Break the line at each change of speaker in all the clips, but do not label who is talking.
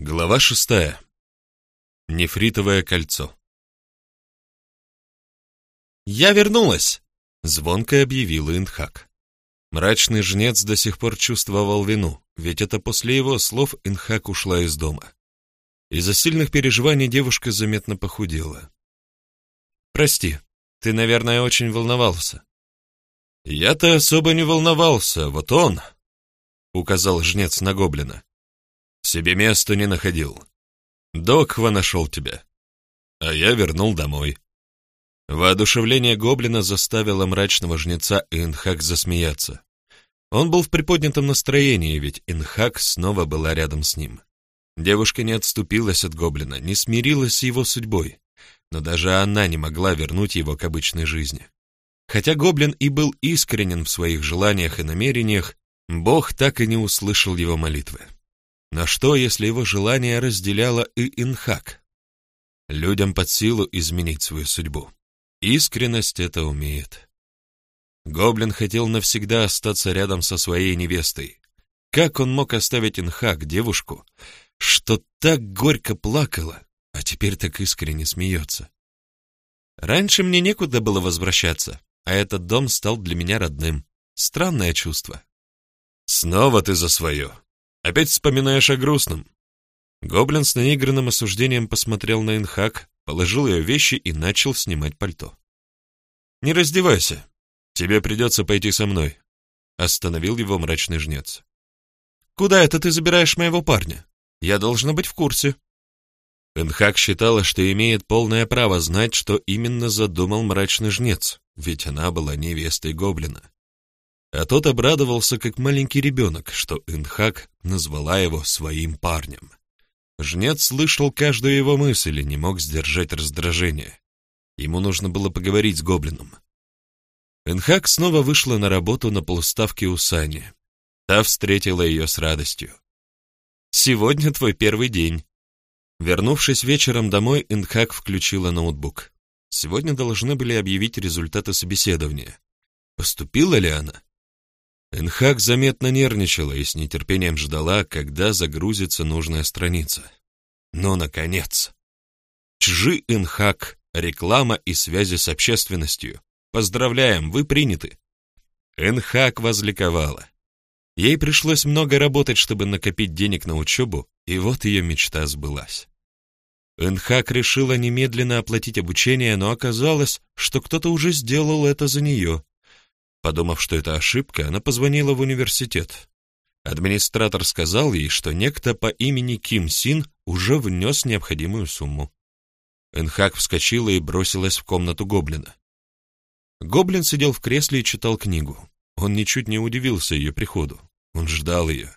Глава шестая. Нефритовое кольцо. «Я вернулась!» — звонко объявила Инхак. Мрачный жнец до сих пор чувствовал вину, ведь это после его слов Инхак ушла из дома. Из-за сильных переживаний девушка заметно похудела. «Прости, ты, наверное, очень волновался». «Я-то особо не волновался, вот он!» — указал жнец на гоблина. Себе места не находил. Доква нашел тебя, а я вернул домой. Воодушевление гоблина заставило мрачного жнеца Инхак засмеяться. Он был в приподнятом настроении, ведь Инхак снова была рядом с ним. Девушка не отступилась от гоблина, не смирилась с его судьбой, но даже она не могла вернуть его к обычной жизни. Хотя гоблин и был искренен в своих желаниях и намерениях, Бог так и не услышал его молитвы. Но что, если его желание разделяло и Инхак? Людям под силу изменить свою судьбу. Искренность это умеет. Гоблин хотел навсегда остаться рядом со своей невестой. Как он мог оставить Инхак, девушку, что так горько плакала, а теперь так искренне смеется? Раньше мне некуда было возвращаться, а этот дом стал для меня родным. Странное чувство. «Снова ты за свое», Опять вспоминаешь о грустном?» Гоблин с наигранным осуждением посмотрел на Инхак, положил ее вещи и начал снимать пальто. «Не раздевайся. Тебе придется пойти со мной», — остановил его мрачный жнец. «Куда это ты забираешь моего парня? Я должна быть в курсе». Инхак считала, что имеет полное право знать, что именно задумал мрачный жнец, ведь она была невестой гоблина. А тот обрадовался, как маленький ребенок, что Инхак назвала его своим парнем. Жнец слышал каждую его мысль и не мог сдержать раздражение. Ему нужно было поговорить с гоблином. Инхак снова вышла на работу на полуставке у Сани. Та встретила ее с радостью. «Сегодня твой первый день». Вернувшись вечером домой, Инхак включила ноутбук. Сегодня должны были объявить результаты собеседования. Поступила ли она? Энхак заметно нервничала и с нетерпением ждала, когда загрузится нужная страница. Но, наконец! Чжи Энхак, реклама и связи с общественностью. Поздравляем, вы приняты. Энхак возликовала. Ей пришлось много работать, чтобы накопить денег на учебу, и вот ее мечта сбылась. Энхак решила немедленно оплатить обучение, но оказалось, что кто-то уже сделал это за нее. Подумав, что это ошибка, она позвонила в университет. Администратор сказал ей, что некто по имени Ким Син уже внес необходимую сумму. Энхак вскочила и бросилась в комнату гоблина. Гоблин сидел в кресле и читал книгу. Он ничуть не удивился ее приходу. Он ждал ее.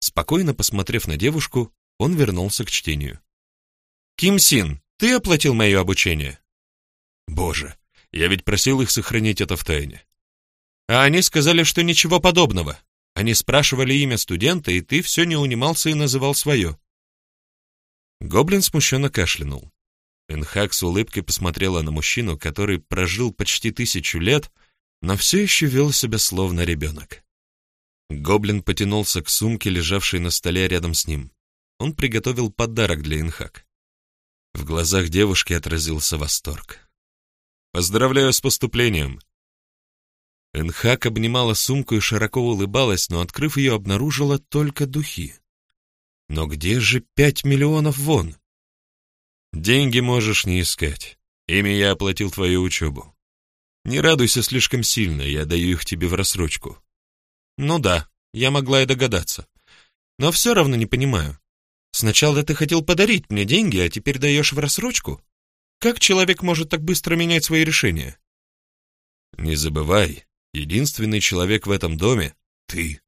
Спокойно посмотрев на девушку, он вернулся к чтению. «Ким Син, ты оплатил мое обучение?» «Боже, я ведь просил их сохранить это в тайне. А они сказали, что ничего подобного. Они спрашивали имя студента, и ты все не унимался и называл свое. Гоблин смущенно кашлянул. Энхак с улыбкой посмотрела на мужчину, который прожил почти тысячу лет, но все еще вел себя словно ребенок. Гоблин потянулся к сумке, лежавшей на столе рядом с ним. Он приготовил подарок для Инхак. В глазах девушки отразился восторг. «Поздравляю с поступлением. Энхак обнимала сумку и широко улыбалась, но, открыв ее, обнаружила только духи. Но где же пять миллионов вон? Деньги можешь не искать. Ими я оплатил твою учебу. Не радуйся слишком сильно, я даю их тебе в рассрочку. Ну да, я могла и догадаться. Но все равно не понимаю. Сначала ты хотел подарить мне деньги, а теперь даешь в рассрочку? Как человек может так быстро менять свои решения? Не забывай, Единственный человек в этом доме — ты.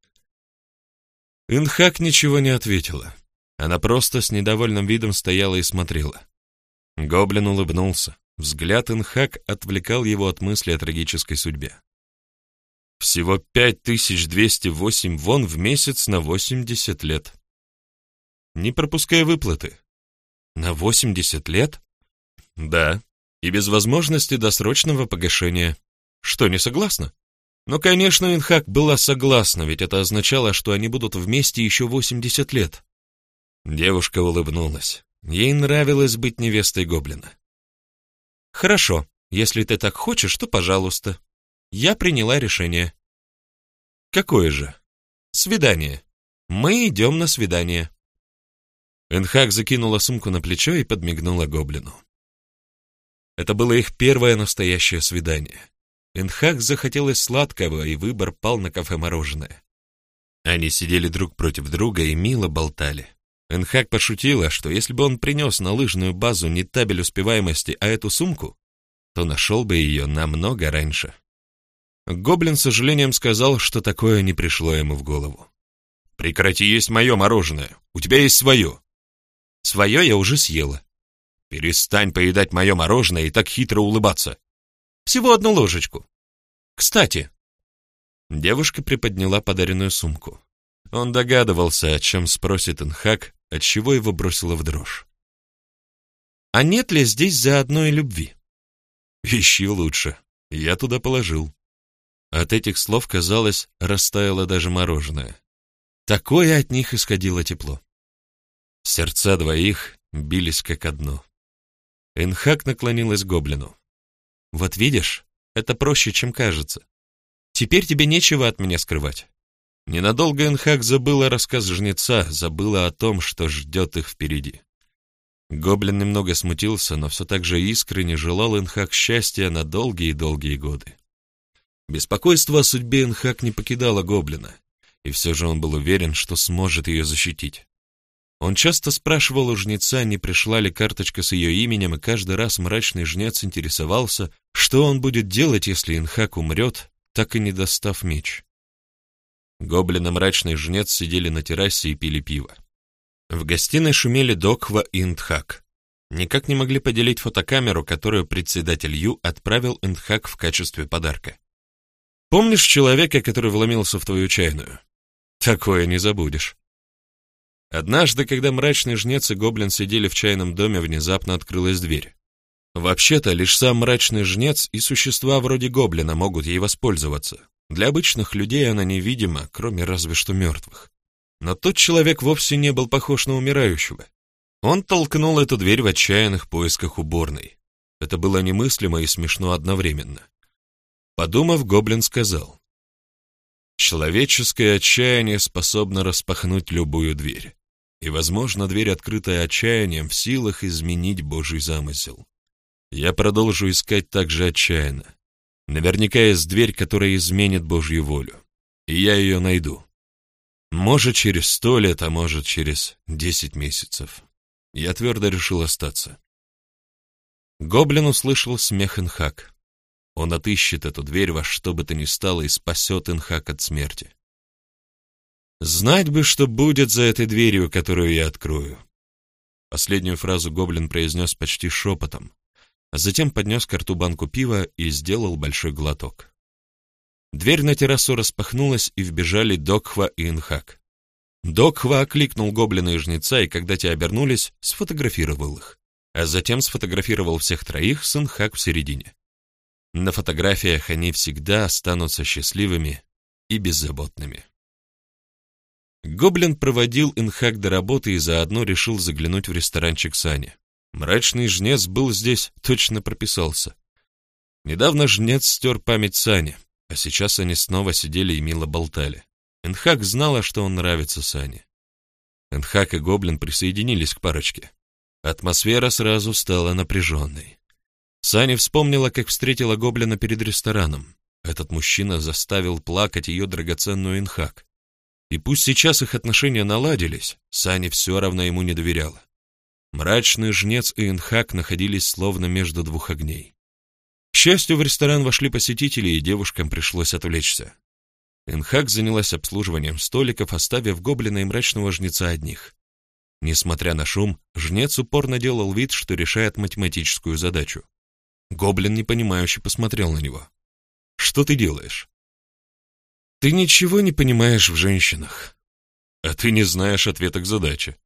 Инхак ничего не ответила. Она просто с недовольным видом стояла и смотрела. Гоблин улыбнулся. Взгляд Инхак отвлекал его от мысли о трагической судьбе. Всего 5208 вон в месяц на 80 лет. Не пропуская выплаты. На 80 лет? Да, и без возможности досрочного погашения. Что, не согласна? Но, конечно, Инхак была согласна, ведь это означало, что они будут вместе еще 80 лет. Девушка улыбнулась. Ей нравилось быть невестой гоблина.
«Хорошо, если ты так хочешь, то пожалуйста. Я приняла решение».
«Какое же?»
«Свидание. Мы идем на свидание».
Энхак закинула сумку на плечо и подмигнула гоблину. Это было их первое настоящее свидание. Энхак захотелось сладкого, и выбор пал на кафе-мороженое. Они сидели друг против друга и мило болтали. Энхак пошутила, что если бы он принес на лыжную базу не табель успеваемости, а эту сумку, то нашел бы ее намного раньше. Гоблин с сожалением сказал, что такое не пришло ему в голову. «Прекрати есть мое мороженое, у тебя есть свое».
«Свое я уже съела».
«Перестань поедать мое мороженое и так хитро улыбаться».
«Всего одну ложечку». «Кстати».
Девушка приподняла подаренную сумку. Он догадывался, о чем спросит Инхак, отчего его бросило в дрожь.
«А нет ли здесь заодно и любви?»
«Ищи лучше. Я туда положил». От этих слов, казалось, растаяло даже мороженое. Такое от них исходило тепло. Сердца двоих бились как одно. Энхак наклонилась к гоблину.
«Вот видишь, это проще, чем кажется. Теперь тебе нечего от меня скрывать».
Ненадолго Энхак забыла рассказ жнеца, забыла о том, что ждет их впереди. Гоблин немного смутился, но все так же искренне желал Энхак счастья на долгие-долгие годы. Беспокойство о судьбе Энхак не покидало гоблина, и все же он был уверен, что сможет ее защитить. Он часто спрашивал у жнеца, не пришла ли карточка с ее именем, и каждый раз мрачный жнец интересовался, что он будет делать, если Инхак умрет, так и не достав меч. Гоблин и мрачный жнец сидели на террасе и пили пиво. В гостиной шумели Доква и Индхак. Никак не могли поделить фотокамеру, которую председатель Ю отправил Индхак в качестве подарка. «Помнишь человека, который вломился в твою чайную? Такое не забудешь». Однажды, когда мрачный жнец и гоблин сидели в чайном доме, внезапно открылась дверь. Вообще-то, лишь сам мрачный жнец и существа вроде гоблина могут ей воспользоваться. Для обычных людей она невидима, кроме разве что мертвых. Но тот человек вовсе не был похож на умирающего. Он толкнул эту дверь в отчаянных поисках уборной. Это было немыслимо и смешно одновременно. Подумав, гоблин сказал, «Человеческое отчаяние способно распахнуть любую дверь, и, возможно, дверь, открытая отчаянием, в силах изменить Божий замысел. Я продолжу искать так же отчаянно, Наверняка есть дверь, которая изменит Божью волю. И я ее найду. Может, через сто лет, а может, через десять месяцев. Я твердо решил остаться. Гоблин услышал смех Инхак. Он отыщет эту дверь во что бы то ни стало и спасет Инхак от смерти. Знать бы, что будет за этой дверью, которую я открою. Последнюю фразу гоблин произнес почти шепотом, а затем поднес к рту банку пива и сделал большой глоток. Дверь на террасу распахнулась, и вбежали Докхва и Инхак. Докхва окликнул гоблина и жнеца, и когда те обернулись, сфотографировал их, а затем сфотографировал всех троих с Инхак в середине. На фотографиях они всегда останутся счастливыми и беззаботными. Гоблин проводил Инхак до работы и заодно решил заглянуть в ресторанчик Сани. Мрачный жнец был здесь, точно прописался. Недавно жнец стер память Сане, а сейчас они снова сидели и мило болтали. Энхак знала, что он нравится Сане. Энхак и Гоблин присоединились к парочке. Атмосфера сразу стала напряженной. Саня вспомнила, как встретила Гоблина перед рестораном. Этот мужчина заставил плакать ее драгоценную Инхак. И пусть сейчас их отношения наладились, Саня все равно ему не доверяла. Мрачный жнец и Инхак находились словно между двух огней. К счастью, в ресторан вошли посетители, и девушкам пришлось отвлечься. Инхак занялась обслуживанием столиков, оставив гоблина и мрачного жнеца одних. Несмотря на шум, жнец упорно делал вид, что решает математическую задачу. Гоблин непонимающе посмотрел на него. «Что ты делаешь?» «Ты ничего не понимаешь в женщинах. А ты не знаешь ответа к задаче.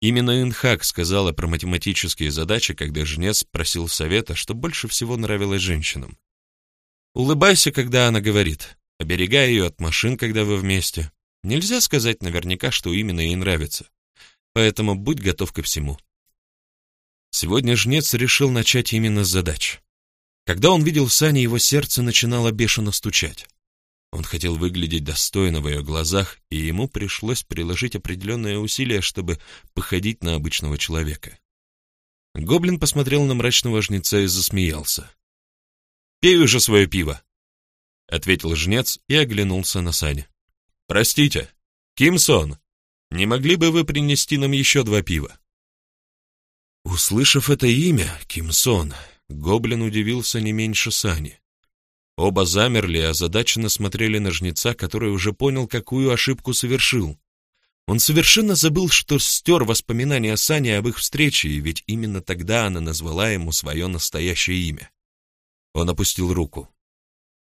Именно Инхак сказала про математические задачи, когда жнец просил совета, что больше всего нравилось женщинам. Улыбайся, когда она говорит. Оберегай ее от машин, когда вы вместе. Нельзя сказать наверняка, что именно ей нравится.
поэтому будь готов ко всему. Сегодня жнец решил начать именно с задач. Когда он видел Сани, его сердце начинало бешено стучать. Он хотел выглядеть достойно в ее глазах, и ему пришлось приложить определенные усилия, чтобы походить на обычного человека. Гоблин посмотрел на мрачного жнеца и засмеялся. «Пей уже свое пиво!» — ответил жнец и оглянулся на Сани. «Простите, Кимсон, не могли бы вы принести нам еще два пива?» Услышав это имя, Кимсон, гоблин удивился не меньше Сани. Оба замерли и озадаченно смотрели на жнеца, который уже понял, какую ошибку совершил. Он совершенно забыл, что стер воспоминания о Сане об их встрече, ведь именно тогда она назвала ему свое настоящее имя. Он опустил руку.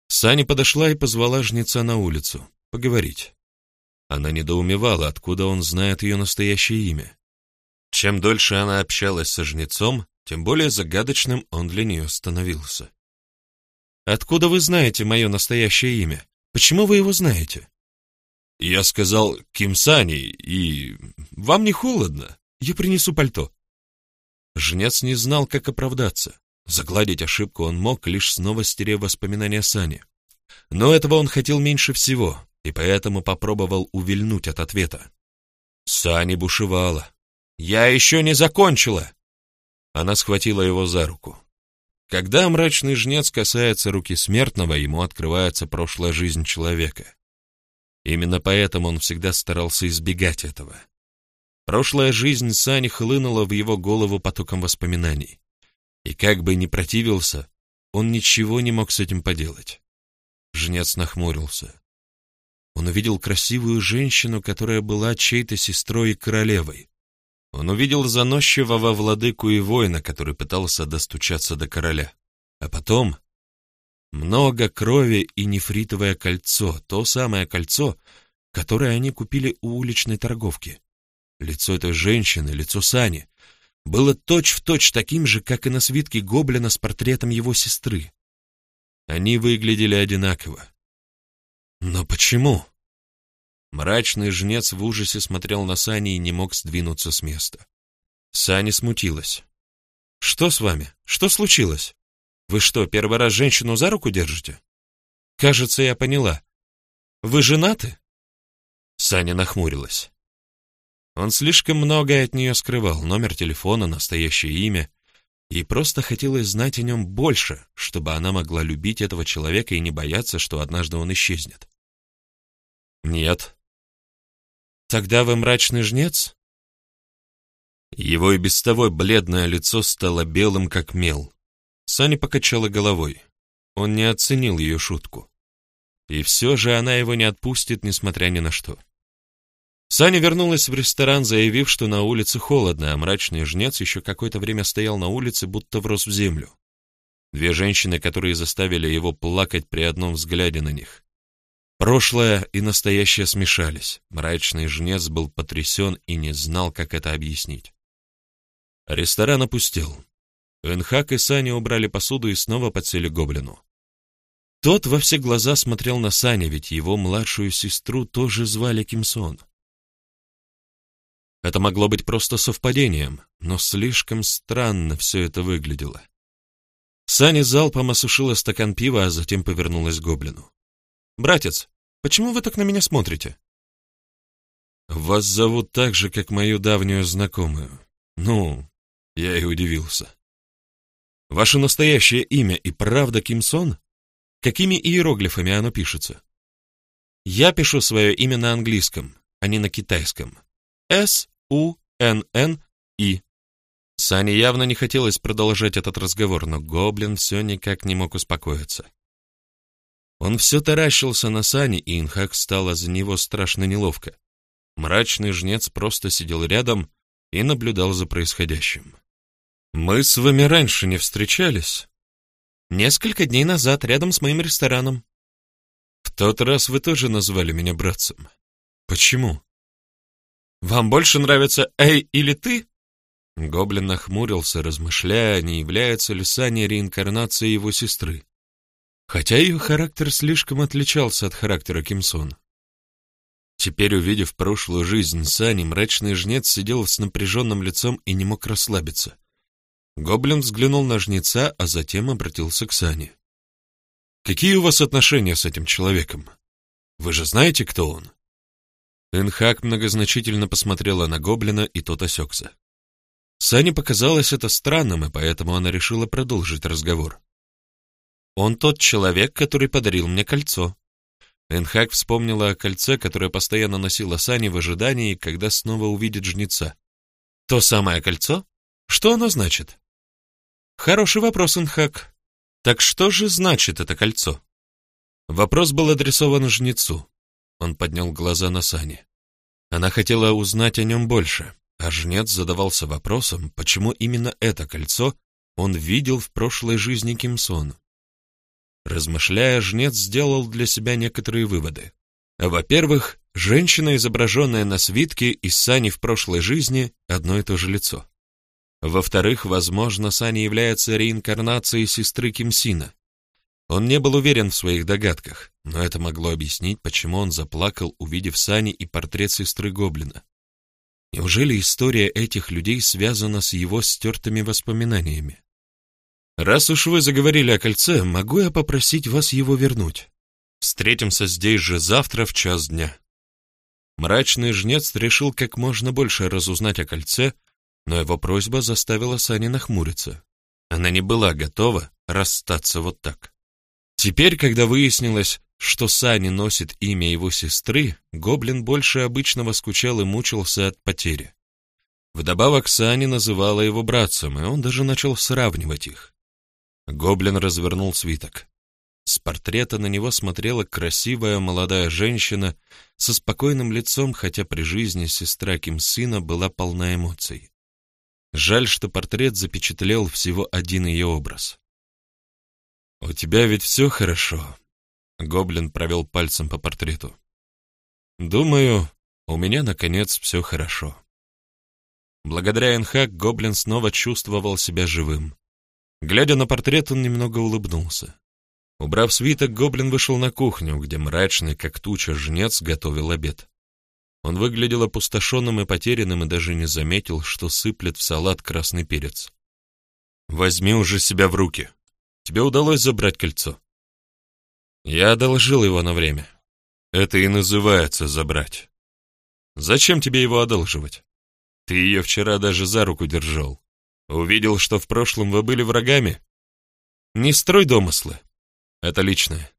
Саня подошла и позвала жнеца на улицу, поговорить. Она недоумевала, откуда он знает ее настоящее имя. Чем дольше она общалась со жнецом, тем более загадочным он для нее становился. «Откуда вы знаете мое настоящее имя? Почему вы его знаете?» «Я сказал Кимсани, и... Вам не холодно? Я принесу пальто». Жнец не знал, как оправдаться. Загладить ошибку он мог, лишь снова стерев воспоминания Сани. Но этого он хотел меньше всего, и поэтому попробовал увильнуть от ответа. Сани бушевала. «Я еще не закончила!» Она схватила его за руку. Когда мрачный жнец касается руки смертного, ему открывается прошлая жизнь человека. Именно поэтому он всегда старался избегать этого. Прошлая жизнь Сани хлынула в его голову потоком воспоминаний. И как бы ни противился, он ничего не мог с этим поделать. Жнец нахмурился. Он увидел красивую женщину, которая была чьей-то сестрой и королевой. Он увидел заносчивого владыку и воина, который пытался достучаться до короля. А потом много крови и нефритовое кольцо, то самое кольцо, которое они купили у уличной торговки. Лицо этой женщины, лицо Сани, было точь-в-точь точь таким же, как и на свитке гоблина с портретом его сестры. Они выглядели одинаково. Но почему? Мрачный жнец в ужасе смотрел на Сани и не мог сдвинуться с места. Сани смутилась. «Что с вами? Что случилось? Вы что, первый раз женщину за руку держите? Кажется, я поняла. Вы женаты?» Саня нахмурилась. Он слишком многое от нее скрывал, номер телефона, настоящее имя, и просто хотелось знать о нем больше, чтобы она могла любить этого человека и не бояться, что однажды он исчезнет. «Нет», Тогда вы мрачный жнец? Его и без того бледное лицо стало белым, как мел. Саня покачала головой. Он не оценил ее шутку. И все же она его не отпустит, несмотря ни на что. Саня вернулась в ресторан, заявив, что на улице холодно, а мрачный жнец еще какое-то время стоял на улице, будто врос в землю. Две женщины, которые заставили его плакать при одном взгляде на них. Прошлое и настоящее смешались. Мрачный жнец был потрясен и не знал, как это объяснить. Ресторан опустел. Энхак и Саня убрали посуду и снова подсели к гоблину. Тот во все глаза смотрел на Саня, ведь его младшую сестру тоже звали Кимсон. Это могло быть просто совпадением, но слишком странно все это выглядело. Саня залпом осушила стакан пива, а затем повернулась к гоблину. «Братец, почему вы так на меня смотрите?» «Вас зовут так же, как мою давнюю знакомую. Ну, я и удивился. Ваше настоящее имя и правда Кимсон? Какими иероглифами оно пишется?» «Я пишу свое имя на английском, а не на китайском. С-У-Н-Н-И». Сане явно не хотелось продолжать этот разговор, но гоблин все никак не мог успокоиться. Он все таращился на сани, и Инхак стало за него страшно неловко. Мрачный жнец просто сидел рядом и наблюдал за происходящим. «Мы с вами раньше не встречались?» «Несколько дней назад, рядом с моим рестораном». «В тот раз вы тоже назвали меня братцем. Почему?» «Вам больше нравится «Эй» или «Ты»?» Гоблин нахмурился, размышляя, не является ли Саня реинкарнацией его сестры хотя ее характер слишком отличался от характера Кимсон. Теперь, увидев прошлую жизнь Сани, мрачный жнец сидел с напряженным лицом и не мог расслабиться. Гоблин взглянул на жнеца, а затем обратился к Сане. «Какие у вас отношения с этим человеком? Вы же знаете, кто он?» Энхак многозначительно посмотрела на гоблина, и тот осекся. Сане показалось это странным, и поэтому она решила продолжить разговор. «Он тот человек, который подарил мне кольцо». Энхак вспомнила о кольце, которое постоянно носила Сани в ожидании, когда снова увидит жнеца. «То самое кольцо? Что оно значит?» «Хороший вопрос, Энхак. Так что же значит это кольцо?» Вопрос был адресован жнецу. Он поднял глаза на Сани. Она хотела узнать о нем больше, а жнец задавался вопросом, почему именно это кольцо он видел в прошлой жизни Кимсон. Размышляя, жнец сделал для себя некоторые выводы. Во-первых, женщина, изображенная на свитке из Сани в прошлой жизни, одно и то же лицо. Во-вторых, возможно, Сани является реинкарнацией сестры Кимсина. Он не был уверен в своих догадках, но это могло объяснить, почему он заплакал, увидев Сани и портрет сестры Гоблина. Неужели история этих людей связана с его стертыми воспоминаниями? Раз уж вы заговорили о кольце, могу я попросить вас его вернуть? Встретимся здесь же завтра в час дня. Мрачный жнец решил как можно больше разузнать о кольце, но его просьба заставила Сани нахмуриться. Она не была готова расстаться вот так. Теперь, когда выяснилось, что Сани носит имя его сестры, гоблин больше обычного скучал и мучился от потери. Вдобавок Сани называла его братцем, и он даже начал сравнивать их. Гоблин развернул свиток. С портрета на него смотрела красивая молодая женщина со спокойным лицом, хотя при жизни сестра Ким сына была полна эмоций. Жаль, что портрет запечатлел всего один ее образ. «У тебя ведь все хорошо?» Гоблин провел пальцем по портрету. «Думаю, у меня, наконец, все хорошо». Благодаря Энхак Гоблин снова чувствовал себя живым. Глядя на портрет, он немного улыбнулся. Убрав свиток, Гоблин вышел на кухню, где мрачный, как туча, жнец готовил обед. Он выглядел опустошенным и потерянным и даже не заметил, что сыплет в салат красный перец. «Возьми уже себя в руки», Тебе удалось забрать кольцо?» «Я одолжил его на время. Это и называется забрать. Зачем тебе его одолживать? Ты ее вчера даже за руку держал. Увидел, что в прошлом вы были врагами? Не строй домыслы. Это личное.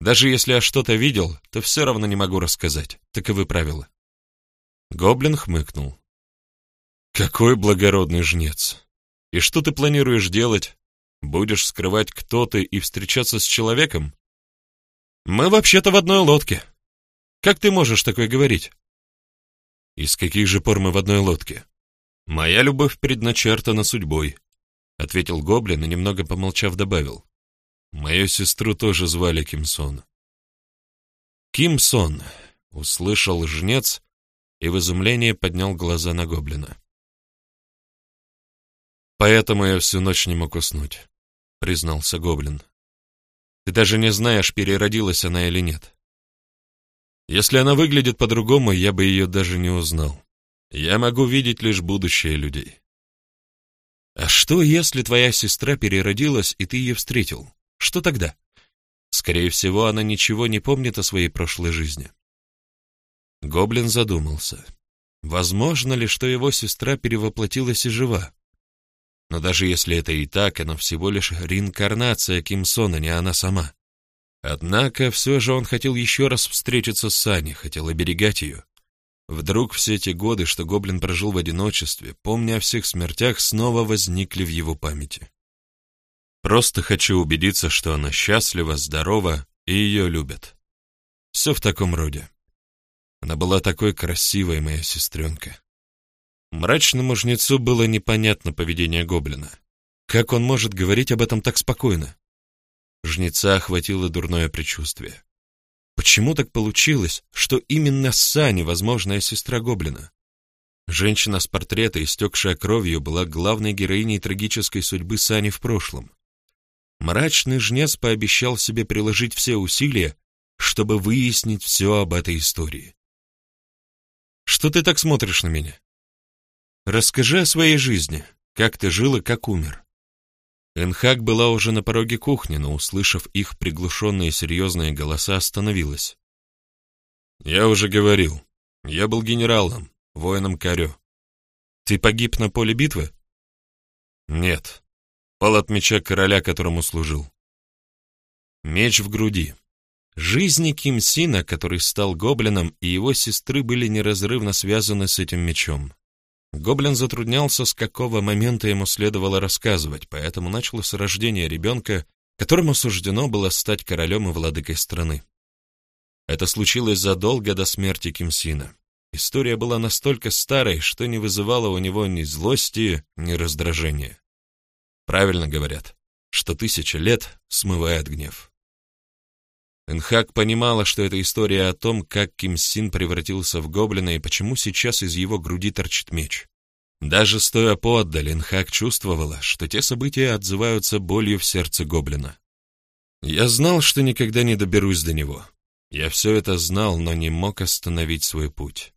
Даже если я что-то видел, то все равно не могу рассказать. Таковы правила». Гоблин хмыкнул. «Какой благородный жнец! И что ты планируешь делать? Будешь скрывать, кто ты, и встречаться с человеком? Мы вообще-то в одной лодке. Как ты можешь такое говорить? И с каких же пор мы в одной лодке? Моя любовь предначертана судьбой, ответил гоблин и немного помолчав добавил. Мою сестру тоже звали Кимсон. Кимсон, услышал жнец и в изумлении поднял глаза на гоблина. Поэтому я всю ночь не мог уснуть признался гоблин. Ты даже не знаешь, переродилась она или нет. Если она выглядит по-другому, я бы ее даже не узнал. Я могу видеть лишь будущее людей. А что, если твоя сестра переродилась, и ты ее встретил? Что тогда? Скорее всего, она ничего не помнит о своей прошлой жизни. Гоблин задумался. Возможно ли, что его сестра перевоплотилась и жива? Но даже если это и так, она всего лишь реинкарнация Кимсона, не она сама. Однако все же он хотел еще раз встретиться с Саней, хотел оберегать ее. Вдруг все те годы, что гоблин прожил в одиночестве, помня о всех смертях, снова возникли в его памяти. Просто хочу убедиться, что она счастлива, здорова и ее любят. Все в таком роде. Она была такой красивой, моя сестренка. Мрачному жнецу было непонятно поведение гоблина. Как он может говорить об этом так спокойно? Жнеца охватило дурное предчувствие. Почему так получилось, что именно Сани, возможная сестра гоблина? Женщина с портрета, истекшая кровью, была главной героиней трагической судьбы Сани в прошлом. Мрачный жнец пообещал себе приложить все усилия, чтобы выяснить все об этой истории. Что ты так смотришь на меня? Расскажи о своей жизни, как ты жил и как умер. Энхак была уже на пороге кухни, но, услышав их приглушенные серьезные голоса, остановилась. «Я уже говорил. Я был генералом, воином Карё. Ты погиб на поле битвы?» «Нет. Пал от меча короля, которому служил». Меч в груди. Жизни Ким Сина, который стал гоблином, и его сестры были неразрывно связаны с этим мечом. Гоблин затруднялся, с какого момента ему следовало рассказывать, поэтому начал с рождения ребенка, которому суждено было стать королем и владыкой страны. Это случилось задолго до смерти Кимсина. История была настолько старой, что не вызывала у него ни злости, ни раздражения. Правильно говорят, что тысяча лет смывает гнев. Энхак понимала, что это история о том, как Ким Син превратился в гоблина и почему сейчас из его груди торчит меч. Даже стоя поотдаль, Энхак чувствовала, что те события отзываются болью в сердце гоблина. Я знал, что никогда не доберусь до него. Я все это знал, но не мог остановить свой путь.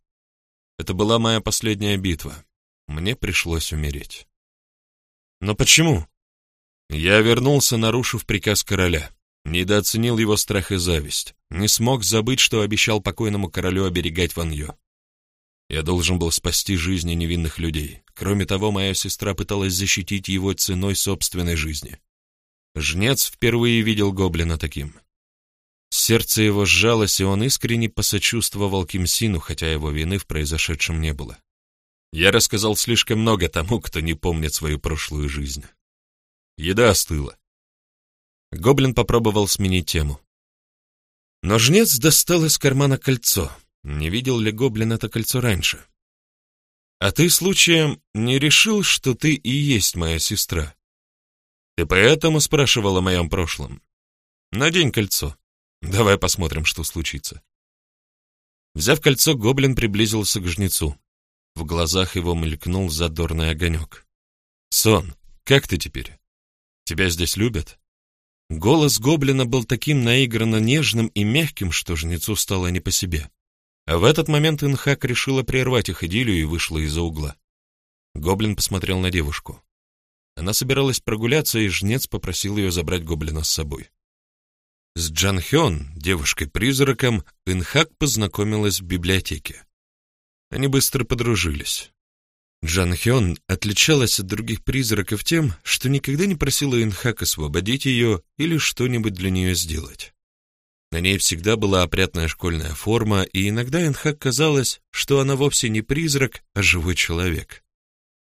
Это была моя последняя битва. Мне пришлось умереть. Но почему? Я вернулся, нарушив приказ короля. Недооценил его страх и зависть. Не смог забыть, что обещал покойному королю оберегать Ваньё. Я должен был спасти жизни невинных людей. Кроме того, моя сестра пыталась защитить его ценой собственной жизни. Жнец впервые видел гоблина таким. Сердце его сжалось, и он искренне посочувствовал Кимсину, хотя его вины в произошедшем не было. Я рассказал слишком много тому, кто не помнит свою прошлую жизнь. Еда остыла. Гоблин попробовал сменить тему. Но жнец достал из кармана кольцо. Не видел ли гоблин это кольцо раньше? А ты случаем не решил, что ты и есть моя сестра? Ты поэтому спрашивал о моем прошлом? Надень кольцо. Давай посмотрим, что случится. Взяв кольцо, гоблин приблизился к жнецу. В глазах его мелькнул задорный огонек. «Сон, как ты теперь? Тебя здесь любят?» Голос гоблина был таким наигранно нежным и мягким, что жнецу стало не по себе. А в этот момент Инхак решила прервать их идиллию и вышла из-за угла. Гоблин посмотрел на девушку. Она собиралась прогуляться, и жнец попросил ее забрать гоблина с собой. С Джан Хён, девушкой-призраком, Инхак познакомилась в библиотеке. Они быстро подружились. Джан Хён отличалась от других призраков тем, что никогда не просила Инхак освободить ее или что-нибудь для нее сделать. На ней всегда была опрятная школьная форма, и иногда Инхак казалось, что она вовсе не призрак, а живой человек.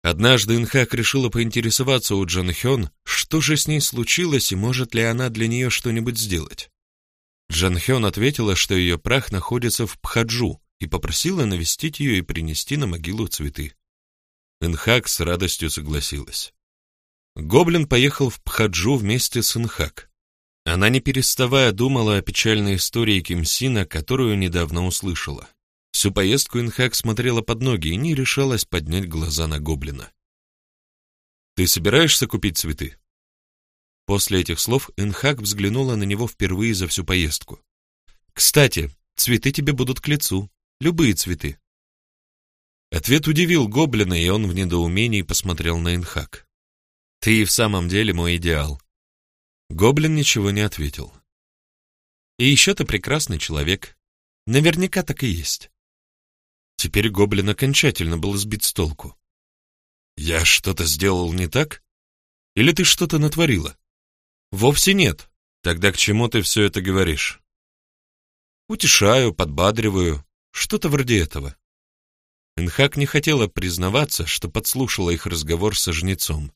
Однажды Инхак решила поинтересоваться у Джан Хён, что же с ней случилось и может ли она для нее что-нибудь сделать. Джан Хён ответила, что ее прах находится в Пхаджу, и попросила навестить ее и принести на могилу цветы. Инхак с радостью согласилась. Гоблин поехал в Пхаджу вместе с Инхак. Она не переставая думала о печальной истории Кимсина, которую недавно услышала. Всю поездку Инхак смотрела под ноги и не решалась поднять глаза на гоблина. «Ты собираешься купить цветы?» После этих слов Инхак взглянула на него впервые за всю поездку. «Кстати, цветы тебе будут к лицу. Любые цветы. Ответ удивил гоблина, и он в недоумении посмотрел на Инхак. «Ты и в самом деле мой идеал». Гоблин ничего не ответил. «И еще ты прекрасный человек. Наверняка так и есть». Теперь гоблин окончательно был сбит с толку. «Я что-то сделал не так? Или ты что-то натворила?» «Вовсе нет. Тогда к чему ты все это говоришь?» «Утешаю, подбадриваю, что-то вроде этого». Энхак не хотела признаваться, что подслушала их разговор со жнецом.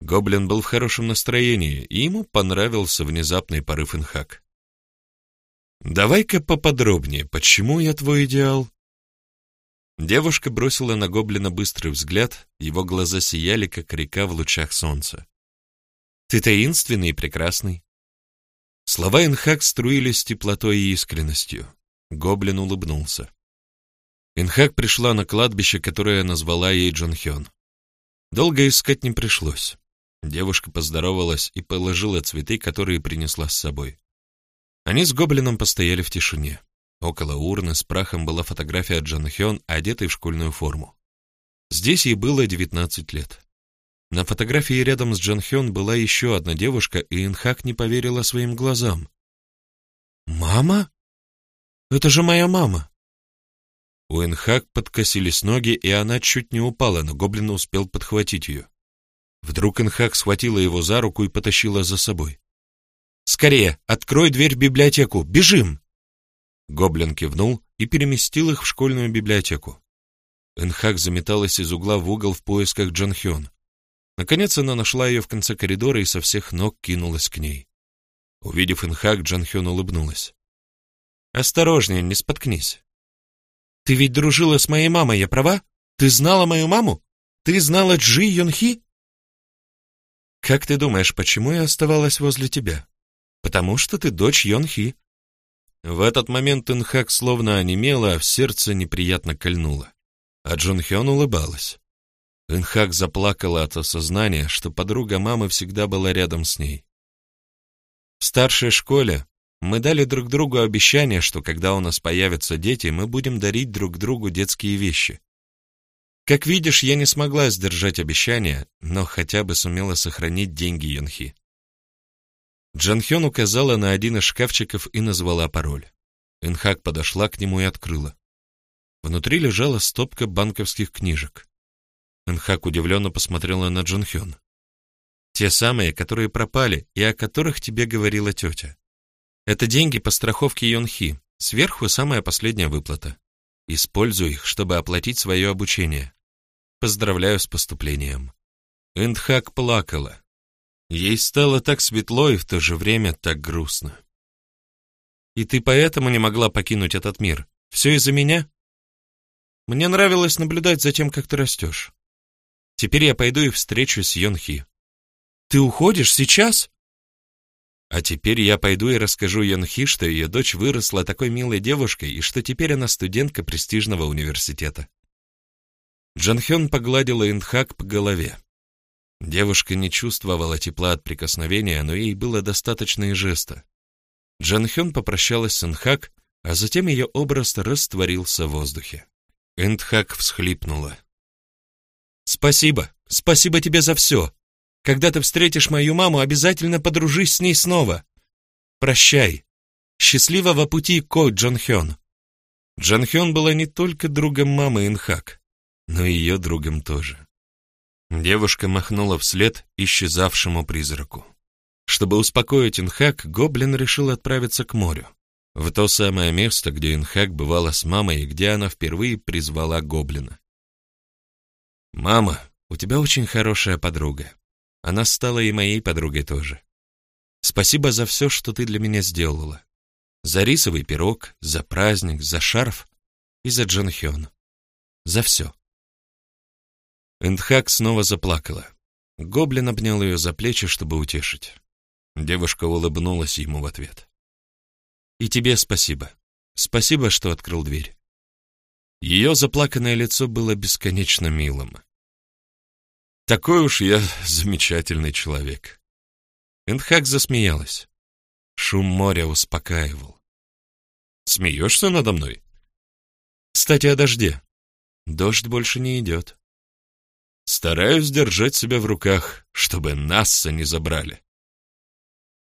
Гоблин был в хорошем настроении, и ему понравился внезапный порыв Инхак. «Давай-ка поподробнее, почему я твой идеал?» Девушка бросила на гоблина быстрый взгляд, его глаза сияли, как река в лучах солнца. «Ты таинственный и прекрасный». Слова Инхак струились теплотой и искренностью. Гоблин улыбнулся. Инхак пришла на кладбище, которое назвала ей Джон Хён. Долго искать не пришлось. Девушка поздоровалась и положила цветы, которые принесла с собой. Они с гоблином постояли в тишине. Около урны с прахом была фотография Джан Хён, одетой в школьную форму. Здесь ей было 19 лет. На фотографии рядом с Джан Хён была еще одна девушка, и Инхак не поверила своим глазам. «Мама? Это же моя мама!» У Инхак подкосились ноги, и она чуть не упала, но гоблин успел подхватить ее. Вдруг Инхак схватила его за руку и потащила за собой. «Скорее, открой дверь в библиотеку! Бежим!» Гоблин кивнул и переместил их в школьную библиотеку. Энхак заметалась из угла в угол в поисках Джан Хён. Наконец она нашла ее в конце коридора и со всех ног кинулась к ней. Увидев Инхак, Джан Хён улыбнулась. «Осторожнее, не споткнись. Ты ведь дружила с моей мамой, я права? Ты знала мою маму? Ты знала Джи Юнхи?» «Как ты думаешь, почему я оставалась возле тебя? Потому что ты дочь Йонхи». В этот момент Инхак словно онемела, а в сердце неприятно кольнуло. А Хён улыбалась. Инхак заплакала от осознания, что подруга мамы всегда была рядом с ней. В старшей школе мы дали друг другу обещание, что когда у нас появятся дети, мы будем дарить друг другу детские вещи. Как видишь, я не смогла сдержать обещание, но хотя бы сумела сохранить деньги Йонхи. Джанхён указала на один из шкафчиков и назвала пароль. Инхак подошла к нему и открыла. Внутри лежала стопка банковских книжек. Инхак удивленно посмотрела на Джанхён. «Те самые, которые пропали и о которых тебе говорила тетя. Это деньги по страховке Йонхи, сверху самая последняя выплата. Используй их, чтобы оплатить свое обучение. Поздравляю с поступлением». Инхак плакала. Ей стало так светло и в то же время так грустно. «И ты поэтому не могла покинуть этот мир? Все из-за меня?» «Мне нравилось наблюдать за тем, как ты растешь. Теперь я пойду и встречусь с Йонхи». «Ты уходишь сейчас?» А теперь я пойду и расскажу Йонхи, что ее дочь выросла такой милой девушкой и что теперь она студентка престижного университета. Джанхён погладила Инхак по голове. Девушка не чувствовала тепла от прикосновения, но ей было достаточно и жеста. Джан Хён попрощалась с Энхак, а затем ее образ растворился в воздухе. Энтхак всхлипнула. «Спасибо, спасибо тебе за все. Когда ты встретишь мою маму, обязательно подружись с ней снова. Прощай. Счастливого пути, Ко Джон Хён». Джан Хён была не только другом мамы Энхак, но и ее другом тоже. Девушка махнула вслед исчезавшему призраку. Чтобы успокоить Инхак, гоблин решил отправиться к морю, в то самое место, где Инхак бывала с мамой и где она впервые призвала гоблина. «Мама, у тебя очень хорошая подруга. Она стала и моей подругой тоже. Спасибо за все, что ты для меня сделала. За рисовый пирог, за праздник, за шарф и за Джанхён. За все». Эндхак снова заплакала. Гоблин обнял ее за плечи, чтобы утешить. Девушка улыбнулась ему в ответ. «И тебе спасибо. Спасибо, что открыл дверь». Ее заплаканное лицо было бесконечно милым. «Такой уж я замечательный человек». Эндхак засмеялась. Шум моря успокаивал. «Смеешься надо мной?» «Кстати, о дожде. Дождь больше не идет». Стараюсь держать себя в руках, чтобы Насса не забрали.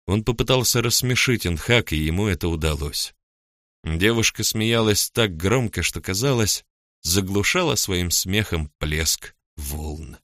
Он попытался рассмешить Энхак, и ему это удалось. Девушка смеялась так громко, что, казалось, заглушала своим смехом плеск волн.